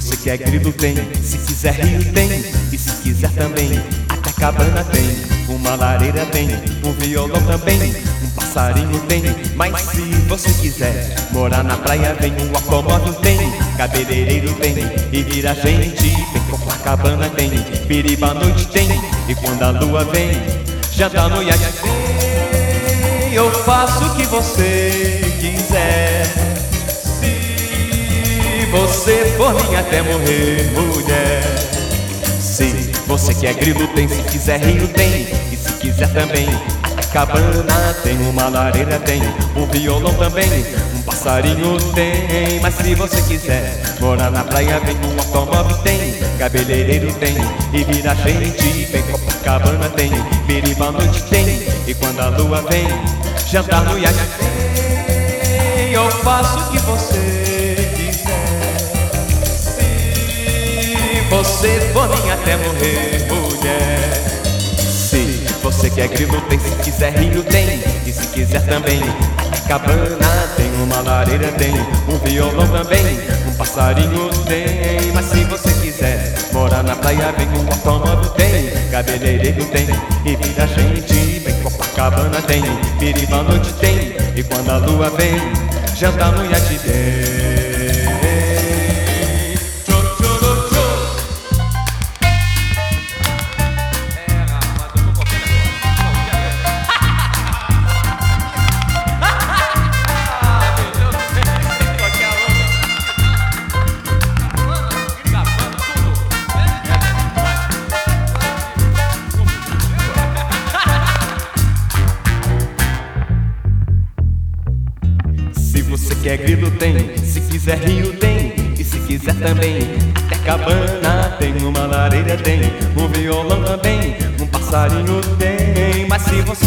você quer grilo tem, se quiser rio tem, e se quiser também, até cabana tem, uma lareira tem, um violão também, um passarinho tem, mas se você quiser morar na praia vem, um automóvel tem, cabeleireiro tem, e vira gente tem, Copacabana tem, Piriba à noite tem, e quando a lua vem, já tá no iate. Eu faço o que você quiser você for minha até morrer, mulher. Se você quer grilo, tem. Se quiser rio, tem. E se quiser também, a cabana tem. Uma lareira tem. Um violão também. Um passarinho tem. Mas se você quiser morar na praia, vem. Um automóvel tem. Cabeleireiro tem. E vira gente, vem. Copacabana tem. Biriba noite tem. E quando a lua vem, jantar no iate tem. Eu faço o que você você for minha até morrer, mulher. Se você quer grilo, tem. Se quiser rio, tem. E se quiser também, cabana tem. Uma lareira tem. Um violão também. Um passarinho tem. Mas se você quiser morar na praia, vem. Um automóvel tem. Cabeleireiro tem. E vira gente, vem. Copacabana tem. Piriba noite tem. E quando a lua vem, jantar no iate tem. Quer grilo tem, se quiser rio tem, e se quiser também, até cabana tem, uma lareira tem, um violão também, um passarinho tem, mas se você